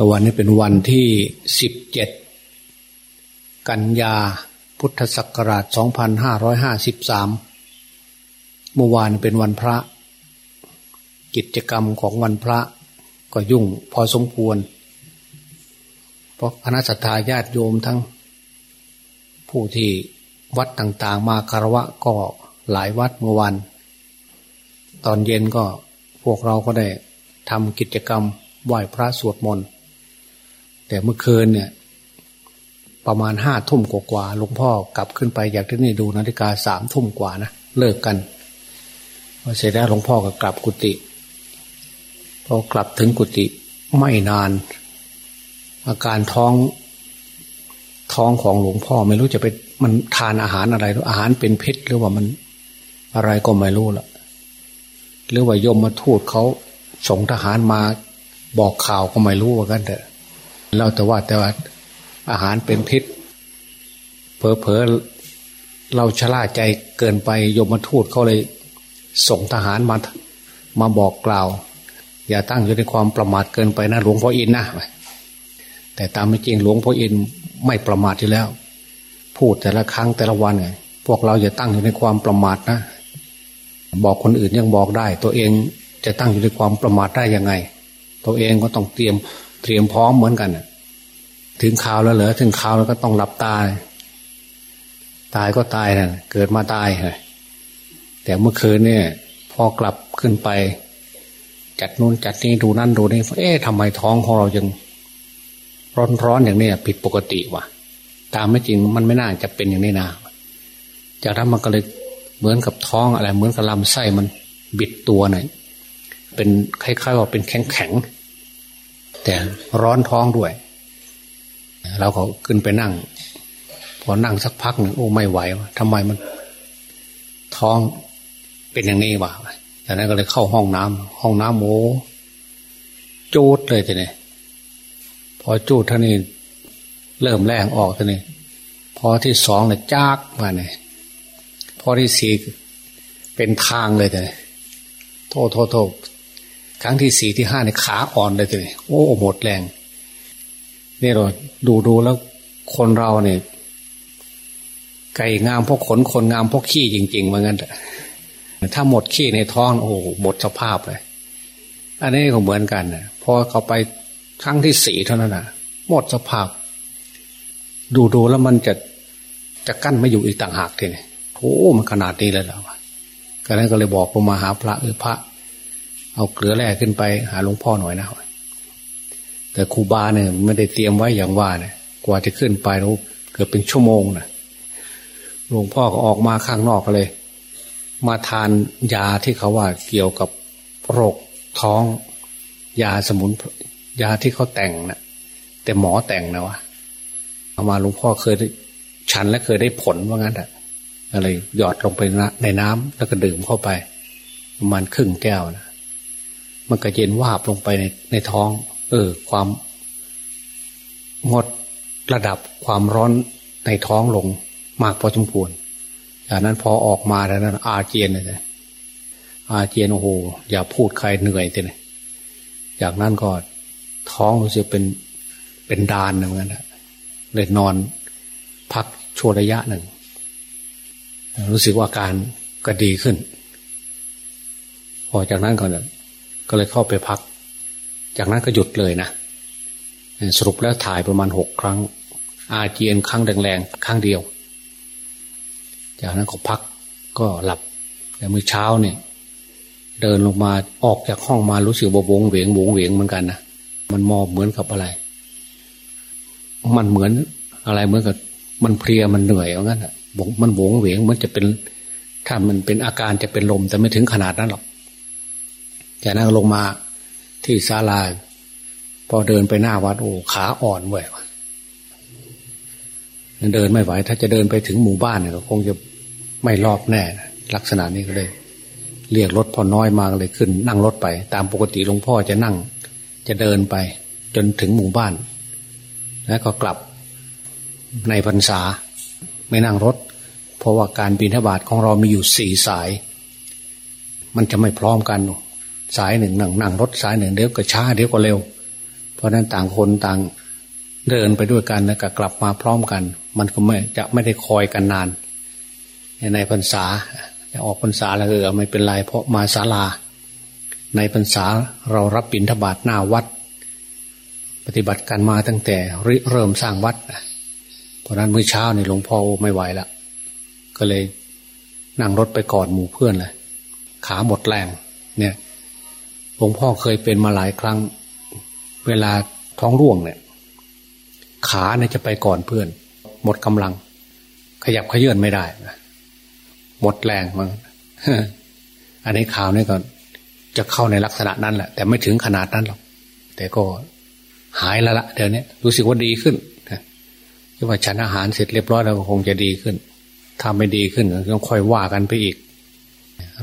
วันนี้เป็นวันที่สิบเจ็ดกันยาพุทธศักราชสองพันห้าร้อยห้าสิบสามเมื่อวานเป็นวันพระ กิจกรรมของวันพระก็ยุ่งพอสมควร เพราะคณะสัตยาญาติโยมทั้ง ผู้ที่วัดต่างๆ มาคารวะก็หลายวัดเมื่อวัน ตอนเย็นก็พวกเราก็ได้ทำกิจกรรมไหว้พระสวดมนต์ แต่เมื่อคืนเนี่ย ประมาณห้าทุ่มกว่าหลวงพ่อกลับขึ้นไปอยากที่นี่ดูนาฬิกาสามทุ่มกว่านะเลิกกันพอเสร็จแล้วหลวงพ่อก็กลับกุฏิพอกลับถึงกุฏิไม่นาน อาการท้องท้องของหลวงพ่อไม่รู้จะไปมันทานอาหารอะไรอาหารเป็นพิษหรือว่ามันอะไรก็ไม่รู้ละหรือว่ายมมาทูดเขาส่งทหารมาบอกข่าวก็ไม่รู้ว่ากันเถอะ เราแต่ว่าแต่ว่าอาหารเป็นพิษเพอเพอเราชะล่าใจเกินไปยมทูตเขาเลย ส่งทหารมามาบอกกล่าว อย่าตั้งอยู่ในความประมาทเกินไปนะหลวงพ่ออินนะแต่ตามไม่จริงหลวงพ่ออินไม่ประมาทอยู่แล้ว พูดแต่ละครั้งแต่ละวันไงพวกเราอย่าตั้งอยู่ในความประมาทนะ บอกคนอื่นยังบอกได้ ตัวเองจะตั้งอยู่ในความประมาทได้ยังไง ตัวเองก็ต้องเตรียม เตรียมพร้อมเหมือนกันถึงข่าวแล้วเหรอถึงข่าวแล้วก็ต้องหลับตาตายก็ตายนะเกิดมาตายเลยแต่เมื่อคืนเนี่ย พอกลับขึ้นไป จัดนู้นจัดนี้ดูนั่นดูนี่เอ๊ะทำไมท้องของเรายังร้อนร้อนอย่างนี้ผิดปกติวะตามไม่จริงมันไม่น่าจะเป็นอย่างนี้นาจากนั้นมันก็เลยเหมือนกับท้องอะไร เหมือนกับลำไส้มันบิดตัวหน่อยเป็นคล้ายๆว่าเป็นแข็งแข็ง แต่ร้อนท้องด้วย เราก็ขึ้นไปนั่ง พอนั่งสักพักหนึ่งโอ้ไม่ไหวทำไมมัน ท้องเป็นอย่างนี้วะจากนั้นก็เลยเข้าห้องน้ำห้องน้ำโอ้จูดเลยทีนี้พอจูดท่านี้เริ่มแรงออกท่านี้พอที่สองเนี่ยจากมาเนี่ยพอที่สี่เป็นทางเลยแต่โทษโทษโทษ ครั้งที่สี่ที่ห้าเนี่ยขาอ่อนเลยทีนี้โอ้หมดแรงนี่เราดูดูแล้วคนเราเนี่ย ไก่งามพวกขนคนงามพวกขี้จริงๆเหมือนกันถ้าหมดขี้ในท้อง โอ้หมดสภาพเลย อันนี้ก็เหมือนกันนะพอเขาไปครั้งที่สี่เท่านั้นนะหมดสภาพ ดูดูแล้วมันจะจะกั้นไม่อยู่อีกต่างหากทีนี้โอ้มันขนาดนี้เลยแล้วก็นั้นก็เลยบอกลงมาหาพระเออพระ เอาเกลือแร่ขึ้นไป หาหลวงพ่อหน่อยนะแต่ครูบาเนี่ยไม่ได้เตรียมไว้อย่างว่าเนี่ยกว่าจะขึ้นไปเราเกือบเป็นชั่วโมงนะหลวงพ่อก็ออกมาข้างนอกเลย มาทานยาที่เขาว่าเกี่ยวกับโรคท้อง ยาสมุนยาที่เขาแต่งนะแต่หมอแต่งนะวะเอามาหลวงพ่อเคยฉันและเคยได้ผลว่างั้นอะอะไรหยอดลงไปในน้ำแล้วก็ดื่มเข้าไป ประมาณครึ่งแก้วนะ มันก็เย็นวาบลงไปในในท้อง เออ ความงดระดับความร้อนในท้องลงมากพอสมควรจากนั้นพอออกมาแล้วนั้น อาเจียนเลยอาเจียนโอ้โหอย่าพูดใครเหนื่อยเลยจากนั้นก็ท้องรู้สึกเป็นเป็นดานเหมือนกันเลยนอนพักช่วระยะหนึ่ง รู้สึกว่าการก็ดีขึ้น พอจากนั้นก็ ก็เลยเข้าไปพัก จากนั้นก็หยุดเลยนะสรุปแล้วถ่ายประมาณหกครั้ง อาเจียนครั้งแรงๆครั้งเดียว จากนั้นก็พักก็หลับแต่เมื่อเช้าเนี่ย เดินลงมาออกจากห้องมารู้สึกบวงเวงบวงเวงเหมือนกันนะมันมอเหมือนกับอะไร มันเหมือนอะไรเหมือนกับ มันเพลียมันเหนื่อยเอางั้นอะมันบวงเวงเหมันจะเป็น ถ้ามันเป็นอาการจะเป็นลมแต่ไม่ถึงขนาดนั้นหรอก จากนั้นลงมาที่ศาลาพอเดินไปหน้าวัดโอ้ขาอ่อนเว้ยเดินไม่ไหว ถ้าจะเดินไปถึงหมู่บ้านเนี่ยคงจะไม่รอบแน่ลักษณะนี้ก็เลย เรียกรถพอน้อยมาเลยขึ้น นั่งรถไป ตามปกติหลวงพ่อจะนั่ง จะเดินไป จนถึงหมู่บ้าน แล้วก็กลับในพรรษา ไม่นั่งรถ เพราะว่าการบินทบาทของเรามีอยู่สี่สาย มันจะไม่พร้อมกัน สายหนึ่งนั่งนั่งรถสายหนึ่งเดี๋ยวก็ช้าเดี๋ยวก็เร็ว เพราะนั้นต่างคนต่างเดินไปด้วยกันแล้วก็กลับมาพร้อมกัน มันก็ไม่จะไม่ได้คอยกันนาน ในพรรษาจะออกพรรษาแล้วเออไม่เป็นไรเพราะมาศาลา ในพรรษาเรารับบิณฑบาตหน้าวัด ปฏิบัติกันมาตั้งแต่เริ่มสร้างวัด เพราะนั้นเมื่อเช้านี่หลวงพ่อไม่ไหวละก็เลยนั่งรถไปก่อนหมู่เพื่อนเลยขาหมดแรงเนี่ย หลวงพ่อเคยเป็นมาหลายครั้ง เวลาท้องร่วงเนี่ย ขาเนี่ยจะไปก่อนเพื่อน หมดกำลัง ขยับขยื่นไม่ได้หมดแรงมั้งอันนี้ข่าวนี่ก็จะเข้าในลักษณะนั้นแหละ แต่ไม่ถึงขนาดนั้นหรอก แต่ก็หายแล้วละเดี๋ยวนี้รู้สึกว่าดีขึ้นคิดว่าฉันอาหารเสร็จเรียบร้อยแล้วก็คงจะดีขึ้นถ้าไม่ดีขึ้นก็ต้องค่อยว่ากันไปอีก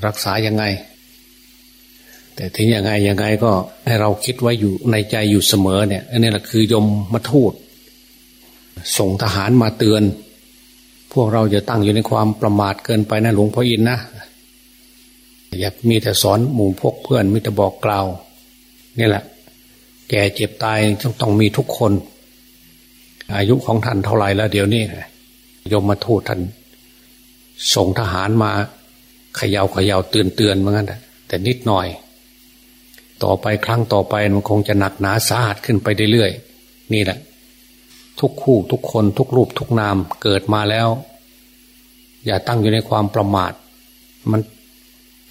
รักษายังไง แต่ถึงยังไงยังไงก็ให้เราคิดไว้อยู่ในใจอยู่เสมอเนี่ยอันนี้แหละคือยมมาทูตส่งทหารมาเตือน พวกเราจะตั้งอยู่ในความประมาทเกินไปนะหลวงพ่ออินนะอย่ามีแต่สอนหมู่พวกเพื่อนมิแต่บอกกล่าวนี่แหละ แก่เจ็บตายต้องต้องมีทุกคน อายุของท่านเท่าไหร่แล้วเดี๋ยวนี้ยมมาทูตท่านส่งทหารมาขยา่าขย่าเตือนเตือนเหมือนกันแต่นิดหน่อย ต่อไปครั้งต่อไปมันคงจะหนักหนาสาหัสขึ้นไปเรื่อยๆนี่แหละ ทุกคู่ทุกคนทุกรูปทุกนามเกิดมาแล้ว อย่าตั้งอยู่ในความประมาท มัน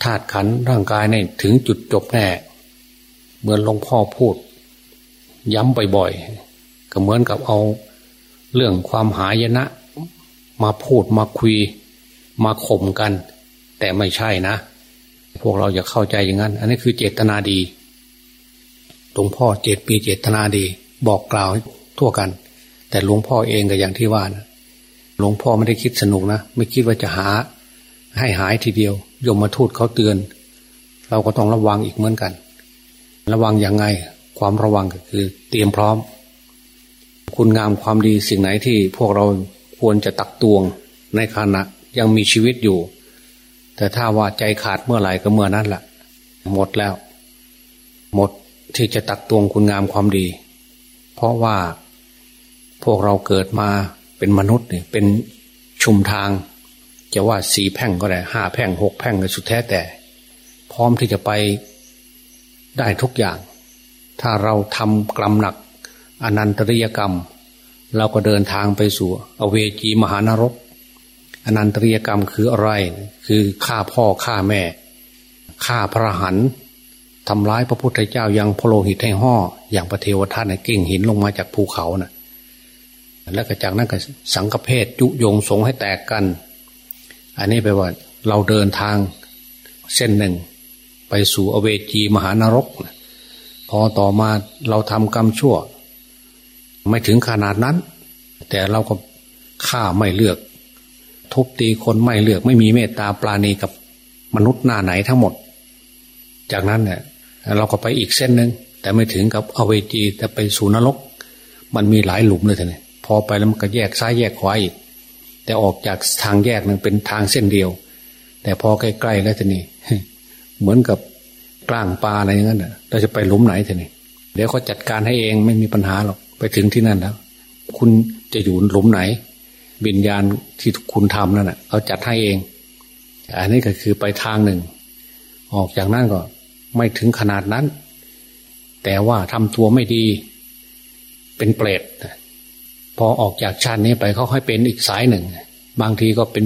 ธาตุขันร่างกายเนี่ยถึงจุดจบแน่ เหมือนหลวงพ่อพูด ย้ำบ่อยๆก็เหมือนกับเอาเรื่องความหายนะ มาพูดมาคุย มาข่มกัน แต่ไม่ใช่นะ พวกเราอย่าเข้าใจอย่างนั้น อันนี้คือเจตนาดี ลวงพ่อเจตปีเจตนาดี บอกกล่าวทั่วกัน แต่หลวงพ่อเองก็อย่างที่ว่านะหลวงพ่อไม่ได้คิดสนุกนะไม่คิดว่าจะหา ให้หายทีเดียวยมมาทูตเขาเตือน เราก็ต้องระวังอีกเหมือนกัน ระวังอย่างไง ความระวังก็คือ เตรียมพร้อม คุณงามความดีสิ่งไหนที่พวกเราควรจะตักตวงในขณะยังมีชีวิตอยู่ แต่ถ้าว่าใจขาดเมื่อไหร่ก็เมื่อนั้นแหละหมดแล้ว หมด ที่จะตักตวงคุณงามความดี เพราะว่าพวกเราเกิดมาเป็นมนุษย์เนี่ยเป็นชุมทาง จะว่าสีแพ่งก็ได้ห้าแพ่งหกแพ่งก็สุดแท้แต่ พร้อมที่จะไปได้ทุกอย่าง ถ้าเราทำกรรมหนัก อนันตริยกรรม เราก็เดินทางไปสู่อเวจีมหานรก อนันตริยกรรมคืออะไร คือฆ่าพ่อฆ่าแม่ฆ่าพระหัน ทำร้ายพระพุทธเจ้ายังพโลหิตให้ห่ออย่างพระเทวทัตเก่งหินลงมาจากภูเขานะ่ะแล้วก็จากนั้นก็สังกเพศยุยงสงให้แตกกัน อันนี้แปลว่าเราเดินทางเส้นหนึ่ง ไปสู่อเวจีมหานรก พอต่อมาเราทำกรรมชั่ว ไม่ถึงขนาดนั้น แต่เราก็ฆ่าไม่เลือก ทุบตีคนไม่เลือก ไม่มีเมตตาปราณีกับมนุษย์หน้าไหนทั้งหมด จากนั้นเนี่ย เราก็ไปอีกเส้นหนึ่งแต่ไม่ถึงกับเอาเวจีแต่ไปสู่นรก มันมีหลายหลุมเลยท่านพอไปแล้วมันก็แยกซ้ายแยกขวาอีก แต่ออกจากทางแยกนึงเป็นทางเส้นเดียว แต่พอใกล้ๆแล้วท่านี่เหมือนกับกลางปลาอะไรอย่างนั้นเราจะไปหลุมไหนท่านี่เดี๋ยวเขาจัดการให้เองไม่มีปัญหาหรอกไปถึงที่นั่นแล้ว คุณจะอยู่หลุมไหนบิญญาณที่คุณทำนั่นแหะเขาจัดให้เอง อันนี้ก็คือไปทางหนึ่ง ออกจากนั้นก็ ไม่ถึงขนาดนั้น แต่ว่าทำตัวไม่ดี เป็นเปรตพอออกจากชาตินี้ไปเขาให้เป็นอีกสายหนึ่ง บางทีก็เป็น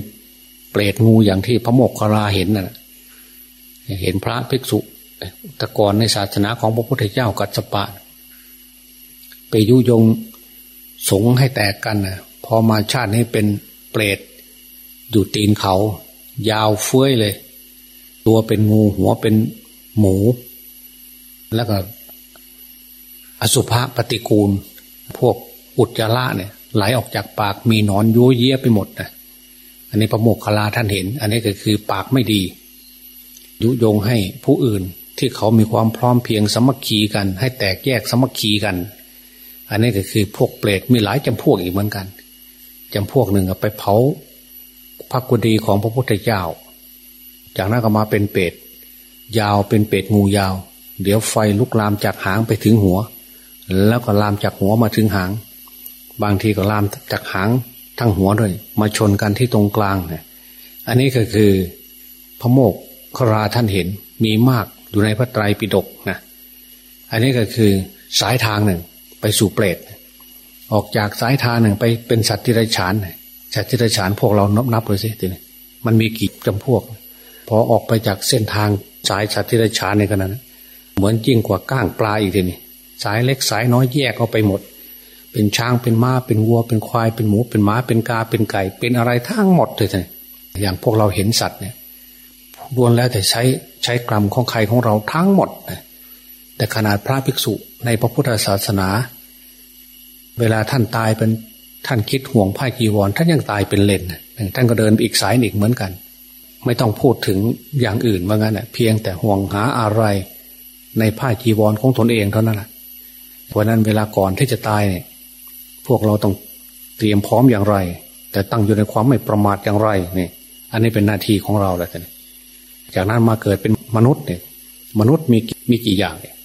เปรตงูอย่างที่พระโมกขลาเห็นนะ่ะเห็นพระภิกษุตะกอนในศาสนาของพระพุทธเจ้ากัสปะ ไปยุยงสงให้แตกกันนะพอมาชาตินี้เป็นเปรตอยู่ตีนเขา ยาวเฟื้อยเลย ตัวเป็นงูหัวเป็น หมู แล้วก็ อสุภะปฏิกูล พวกอุจจาระเนี่ย ไหลออกจากปากมีนอนยุ้ยเยี่ยไปหมดนะอันนี้พระโมกขลาท่านเห็น อันนี้ก็คือปากไม่ดี ยุยงให้ผู้อื่นที่เขามีความพร้อมเพียงสมัคคีกัน ให้แตกแยกสมัคคีกัน อันนี้ก็คือพวกเปรตมีหลายจำพวกอีกเหมือนกันจำพวกหนึ่งไปเผาพระกุฎีของพระพุทธเจ้า จากนั้นก็มาเป็นเปรต ยาวเป็นเป็ดงูยาว เดี๋ยวไฟลุกลามจากหางไปถึงหัว แล้วก็ลามจากหัวมาถึงหาง บางทีก็ลามจากหางทั้งหัวด้วยมาชนกันที่ตรงกลางเนี่ยอันนี้ก็คือพระโมกขราท่านเห็นมีมากอยู่ในพระไตรปิฎกนะอันนี้ก็คือสายทางหนึ่งไปสู่เปรตออกจากสายทางหนึ่งไปเป็นสัตว์ที่ไรฉานสัตว์ที่ไรฉานพวกเรานับนับเลยสิทีนี้มันมีกี่จำพวก พอออกไปจากเส้นทาง สายสัตว์ที่ไรฉานในขณะนั้นเหมือนยิ่งกว่าก้างปลาอีกทีนี้สายเล็กสายน้อยแยกออกไปหมด เป็นช้างเป็นม้าเป็นวัว เป็นควายเป็นหมู เป็นม้าเป็นกาเป็นไก่ เป็นอะไรทั้งหมดเลยทีอย่างพวกเราเห็นสัตว์เนี่ยล้วนแล้วแต่ใช้ใช้กรรมของใครของเราทั้งหมด แต่ขนาดพระภิกษุในพระพุทธศาสนา เวลาท่านตายเป็นท่านคิดห่วงผ้าจีวร ท่านยังตายเป็นเลนท่านก็เดินอีกสายอีกเหมือนกัน ไม่ต้องพูดถึงอย่างอื่นว่างั้นเพียงแต่ห่วงหาอะไรในผ้าจีวรของตนเองเท่านั้นแหละเพราะนั้นเวลาก่อนที่จะตายเนี่ย พวกเราต้องเตรียมพร้อมอย่างไร แต่ตั้งอยู่ในความไม่ประมาทอย่างไรเนี่ย อันนี้เป็นหน้าที่ของเราแหละท่านจากนั้นมาเกิดเป็นมนุษย์เนี่ย มนุษย์มีมีกี่อย่างเนี่ย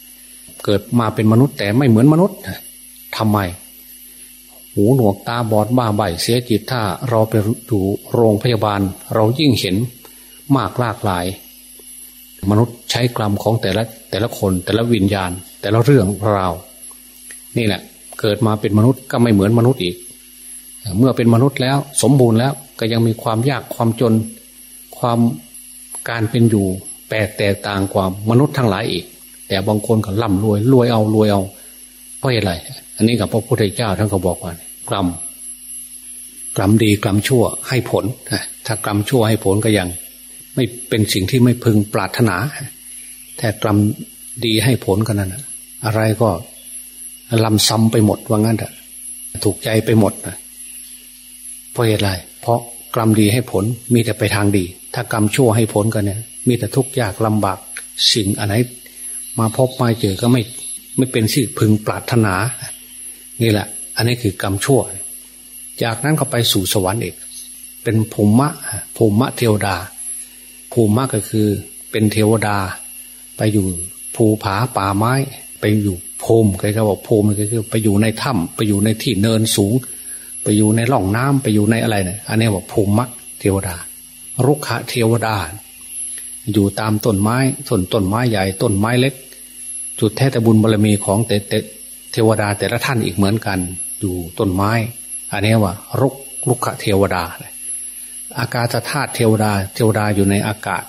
เกิดมาเป็นมนุษย์แต่ไม่เหมือนมนุษย์ทำไม หูหนวกตาบอดบ้าใบเสียจิตถ้าเราไปดูโรงพยาบาล เรายิ่งเห็น มากหลากหลาย มนุษย์ใช้กรรมของแต่ละแต่ละคนแต่ละวิญญาณ แต่ละเรื่องราวนี่แหละ เกิดมาเป็นมนุษย์ก็ไม่เหมือนมนุษย์อีก เมื่อเป็นมนุษย์แล้วสมบูรณ์แล้วก็ยังมีความยากความจนความการเป็นอยู่แปลกแตกต่างกว่ามนุษย์ทั้งหลายอีก แต่บางคนก็ร่ำรวยรวยเอารวยเอาเพราะอะไร อันนี้กับพระพุทธเจ้าท่านก็บอกว่ากรรมกรรมดีกรรมชั่วให้ผลถ้ากรรมชั่วให้ผลก็ยัง ไม่เป็นสิ่งที่ไม่พึงปรารถนา แต่กรรมดีให้ผลกันนั้นอะไรก็ลำซ้ำไปหมดว่างั้นอะถูกใจไปหมดนะเพราะอะไรเพราะกรรมดีให้ผลมีแต่ไปทางดี ถ้ากรรมชั่วให้ผลกันเนี่ย มีแต่ทุกข์ยากลำบากสิ่งอะไรมาพบมาเจอก็ไม่ไม่เป็นสิ่งพึงปรารถนา นี่แหละ อันนี้คือกรรมชั่ว จากนั้นก็ไปสู่สวรรค์อีกเป็นภูมิมะภูมิมะเทวดา ภูมิมะก็คือเป็นเทวดา ไปอยู่ภูผาป่าไม้ ไปอยู่ภูมิใครก็บอกภูมิก็คือไปอยู่ในถ้ำไปอยู่ในที่เนินสูง ไปอยู่ในร่องน้ำไปอยู่ในอะไรเนี่ยอันนี้บอกภูมิมะเทวดารุกขเทวดา อยู่ตามต้นไม้ต้นต้นไม้ใหญ่ต้นไม้เล็ก จุดแท้แต่บุญบารมีของเตเตเทวดาแต่ละท่านอีกเหมือนกัน อยู่ต้นไม้ อันนี้ว่า รุกรุกขเทวดา อากาศธาตุเทวดา เทวดาอยู่ในอากาศ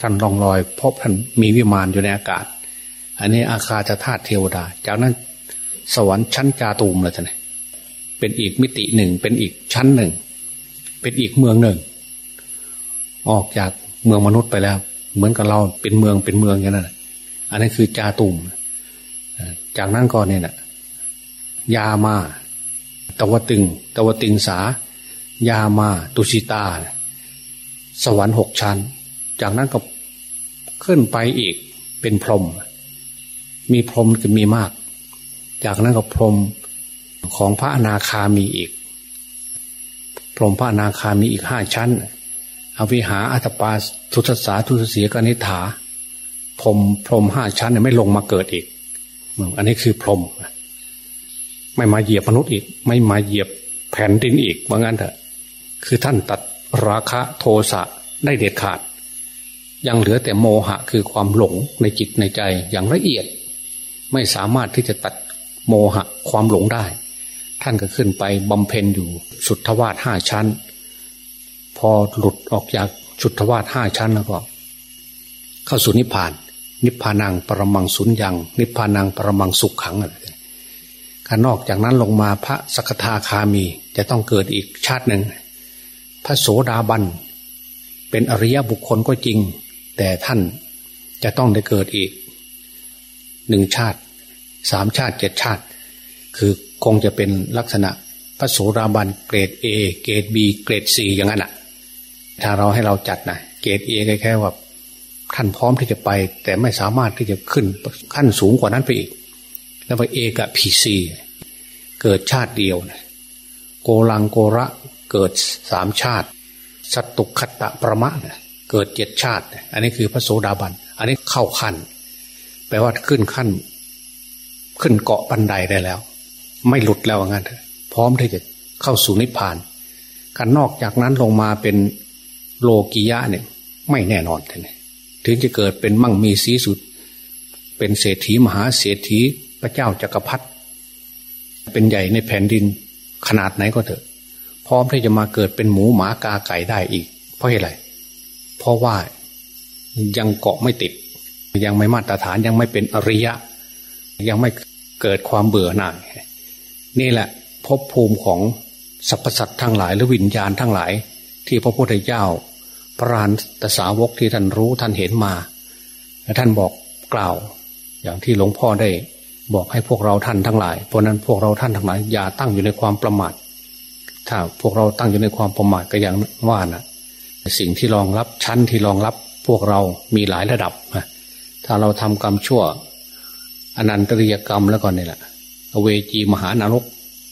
ท่านลองลอยพบท่านมีวิมานอยู่ในอากาศ อันนี้อาคาธาตุเทวดา จากนั้นสวรรค์ชั้นจาตูมเลยท่านเป็นอีกมิติหนึ่ง เป็นอีกชั้นหนึ่ง เป็นอีกเมืองหนึ่ง ออกจากเมืองมนุษย์ไปแล้ว เหมือนกับเราเป็นเมืองเป็นเมืองอย่างนั้นอันนั้คือจาตุมจากนั้นก็เนี่ยนะยามาตะวตึง ตะวตึงสา ยามาตุชิตา สวรรค์หกชั้น จากนั้นก็ขึ้นไปอีกเป็นพรหมมีพรหมจะมีมาก จากนั้นก็พรหมของพระอนาคามีอีก พรหมพระอนาคามีอีกห้าชั้น อวิหาอัตปาทุตสาทุตเสียกนิฐาพรมพรมห้าชั้นเนี่ยไม่ลงมาเกิดอีก อันนี้คือพรมไม่มาเหยียบมนุษย์อีก ไม่มาเหยียบแผ่นดินอีกว่างั้นเถอะ คือท่านตัดราคะโทสะได้เด็ดขาด ยังเหลือแต่โมหะคือความหลงในจิตในใจอย่างละเอียด ไม่สามารถที่จะตัดโมหะความหลงได้ ท่านก็ขึ้นไปบำเพ็ญอยู่สุทธวาสห้าชั้น พอหลุดออกจากชุดทวารห้าชั้นแล้วก็ เข้าสู่นิพพาน นิพพานังปรมังสุญญัง นิพพานังปรมังสุขขังอะไรการนอกจากนั้นลงมาพระสกทาคามีจะต้องเกิดอีกชาติหนึ่ง ระโสดาบัน เป็นอริยบุคคลก็จริง แต่ท่านจะต้องได้เกิดอีกหนึ่งชาติสามชาติเจ็ดชาติ คือคงจะเป็นลักษณะพระโสดาบันเกรด A เกรด B เกรด C อย่างนั้นอะ ถ้าเราให้เราจัดนะเกรด A แค่ว่าท่านพร้อมที่จะไป แต่ไม่สามารถที่จะขึ้นขั้นสูงกว่านั้นไปอีก แล้วไปเอกับพีซีเกิดชาติเดียวนะโกลังโกละ เกิดสามชาติสตตุคตะประมะเกิดเจ็ดชาติ อันนี้คือพระโสดาบัน อันนี้เข้าขั้นแปลว่าขึ้นขั้น ขึ้นเกาะบันไดได้แล้ว ไม่หลุดแล้วงั้นพร้อมที่จะเข้าสู่นิพพานกันนอกจากนั้นลงมาเป็นโลกิยะเนี่ย ไม่แน่นอนเลยถึงจะเกิดเป็นมั่งมีสีสุด เป็นเศรษฐีมหาเศรษฐีพระเจ้าจักรพรรดิเป็นใหญ่ในแผ่นดินขนาดไหนก็เถอะ ร้อมที่จะมาเกิดเป็นหมูหมากาไก่ได้อีก เพราะอะไรเพราะว่ายังเกาะไม่ติด ยังไม่มาตรฐานยังไม่เป็นอริยะ ยังไม่เกิดความเบื่อหน่ายนี่แหละภพภูมิของสรรพสัตว์ทั้งหลาย หรือวิญญาณทั้งหลาย ที่พระพุทธเจ้า พระรานตสาวกที่ท่านรู้ท่านเห็นมาท่านบอกกล่าว อย่างที่หลวงพ่อได้บอกให้พวกเราท่านทั้งหลายเพราะนั้นพวกเราท่านทั้งหลายอย่าตั้งอยู่ในความประมาท ถ้าพวกเราตั้งอยู่ในความประมาทก็อย่างว่านะสิ่งที่รองรับชั้นที่รองรับพวกเรามีหลายระดับถ้าเราทำกรรมชั่ว อนันตริยกรรมแล้วก็นี่แหละเวจีมหานรก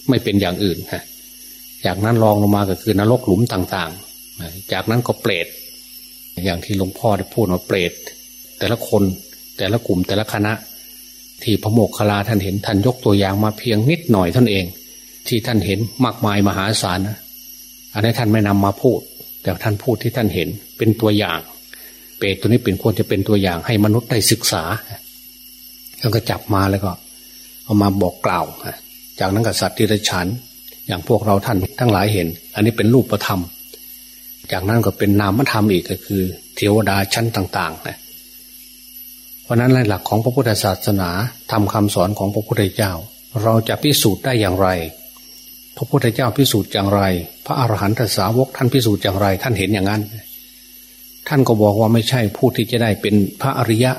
ไม่เป็นอย่างอื่นฮะจากนั้นรองลงมาก็คือนรกหลุมต่างๆ จากนั้นก็เปรตอย่างที่หลวงพ่อได้พูดว่าเปรตแต่ละคนแต่ละกลุ่มแต่ละคณะ ที่พระโมกขลาท่านเห็นท่านยกตัวอย่างมาเพียงนิดหน่อยท่านเอง ที่ท่านเห็นมากมายมหาศาลนะอันนี้ท่านไม่นำมาพูด แต่ท่านพูดที่ท่านเห็นเป็นตัวอย่าง เปรตตัวนี้เป็นควรจะเป็นตัวอย่างให้มนุษย์ได้ศึกษาแล้วก็จับมาแล้วก็เอามาบอกกล่าวจากนั้นกับสัตว์ที่ได้ฉันอย่างพวกเราท่านทั้งหลายเห็น อันนี้เป็นรูปธรรม จากนั้นก็เป็นนามธรรมอีกก็คือ เทวดาชั้นต่างๆนะเพราะนั้นหลักของพระพุทธศาสนาทำคำสอนของพระพุทธเจ้า เราจะพิสูจน์ได้อย่างไร พระพุทธเจ้าพิสูจน์อย่างไร พระอรหันตสาวกท่านพิสูจน์อย่างไร ท่านเห็นอย่างนั้น ท่านก็บอกว่าไม่ใช่ผู้ที่จะได้เป็นพระอริยะ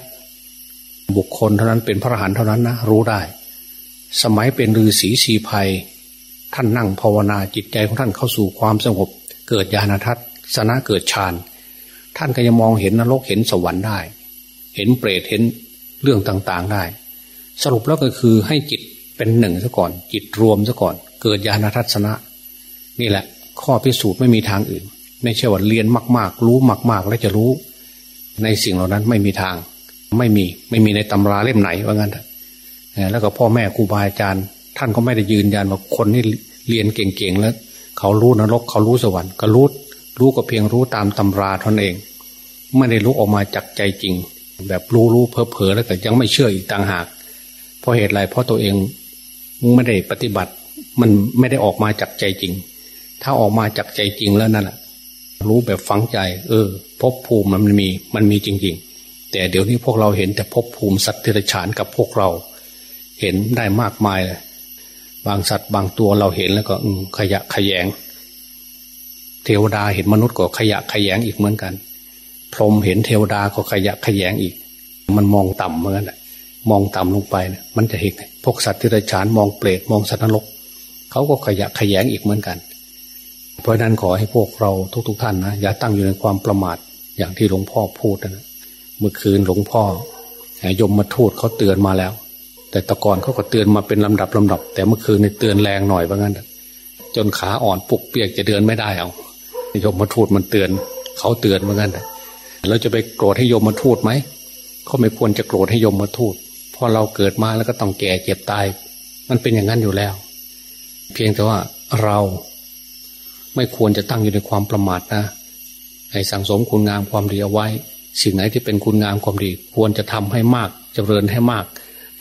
บุคคลเท่านั้นเป็นพระอรหันต์เท่านั้นนะรู้ได้ สมัยเป็นฤาษีชีภัย ท่านนั่งภาวนาจิตใจของท่านเข้าสู่ความสงบ เกิดญาณทัศสนะเกิดฌานท่านก็จะมองเห็นนรกเห็นสวรรค์ได้ เห็นเปรตเห็นเรื่องต่างๆได้ สรุปแล้วก็คือให้จิตเป็นหนึ่งซะก่อน จิตรวมซะก่อน เกิดญาณทัศนะ นี่แหละ ข้อพิสูจน์ไม่มีทางอื่น ไม่ใช่ว่าเรียนมาก ๆ รู้มาก ๆ แล้วจะรู้ ในสิ่งเหล่านั้นไม่มีทาง ไม่มีไม่มีในตำราเล่มไหนว่างั้นแล้วก็พ่อแม่ครูบาอาจารย์ ท่านก็ไม่ได้ยืนยันว่าคนที่เรียนเก่งๆแล้ว เขารู้นรกเขารู้สวรรค์ก็รู้รู้ก็เพียงรู้ตามตำราท่านั้นเอง ไม่ได้รู้ออกมาจากใจจริง แบบรู้รู้เพอเพอแล้วก็ยังไม่เชื่ออีกต่างหาก เพราะเหตุไรเพราะตัวเองไม่ได้ปฏิบัติ มันไม่ได้ออกมาจากใจจริง ถ้าออกมาจากใจจริงแล้วนั่นแหละรู้แบบฝังใจ เออภพภูมิมันมี มันมีจริง ๆ แต่เดี๋ยวนี้พวกเราเห็นแต่ภพภูมิสัตว์เดรัจฉานกับพวกเรา เห็นได้มากมายเลยบางสัตว์บางตัวเราเห็นแล้วก็ขยะขยง เทวดาเห็นมนุษย์ก็ขยะขยงอีกเหมือนกัน พรหมเห็นเทวดาก็ขยะขยงอีก มันมองต่ำเหมือนกันมองต่ำลงไปนะมันจะเห็นพวกสัตว์ที่ไรฉานมองเปรตมองสัตว์นรก เขาก็ขยะขยงอีกเหมือนกัน เพราะนั้นขอให้พวกเราทุกๆทท่านนะอย่าตั้งอยู่ในความประมาทอย่างที่หลวงพ่อพูดนะเมื่อคืนหลวงพ่อยมมาทูตเขาเตือนมาแล้ว แต่ตะกอนเขาก็เตือนมาเป็นลำดับลำดับ แต่เมื่อคืนในเตือนแรงหน่อยว่างั้นจนขาอ่อนปุกเปียกจะเดินไม่ได้เอาโยมมาทูดมันเตือนเขาเตือนเหมือนกันเราจะไปโกรธให้โยมมาทูดไหมเขาไม่ควรจะโกรธให้โยมมาทูดเพราะเราเกิดมาแล้วก็ต้องแก่เจ็บตาย มันเป็นอย่างนั้นอยู่แล้ว เพียงแต่ว่าเราไม่ควรจะตั้งอยู่ในความประมาทนะให้สังสมคุณงามความดีเอาไว้ สิ่งไหนที่เป็นคุณงามความดี ควรจะทำให้มากจเจริญให้มาก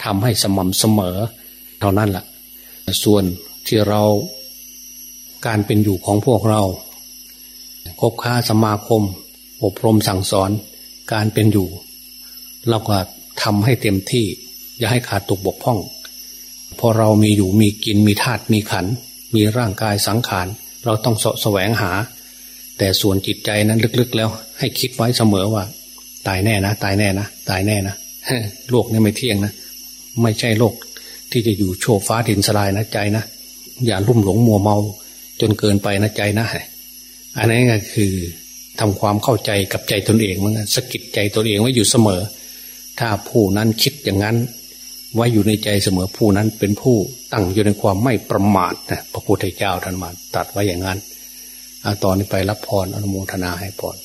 ทำให้สม่ำเสมอ เท่านั้นแหละส่วนที่เราการเป็นอยู่ของพวกเราคบค้าสมาคม อบรมสั่งสอนการเป็นอยู่ เราก็ทำให้เต็มที่ อย่าให้ขาดตกบกพร่อง พอเรามีอยู่มีกินมีธาตุมีขัน มีร่างกายสังขาร เราต้องสะแสวงหา แต่ส่วนจิตใจนั้นลึกๆแล้ว ให้คิดไว้เสมอว่า ตายแน่นะ ตายแน่นะ ตายแน่นะโลกนี้ไม่เที่ยงนะ ไม่ใช่โลกที่จะอยู่โชว์ฟ้าดินสลายนะใจนะ อย่าลุ่มหลงมัวเมา จนเกินไปนะใจนะ อันนี้ก็คือทำความเข้าใจกับใจตนเองมันสกิดใจตนเองไว้อยู่เสมอ ถ้าผู้นั้นคิดอย่างนั้น ไว้อยู่ในใจเสมอผู้นั้นเป็นผู้ตั้งอยู่ในความไม่ประมาทนะพระพุทธเจ้าท่านมาตัดไว้อย่างนั้น ตอนนี้ไปรับพรอนุโมทนาให้พร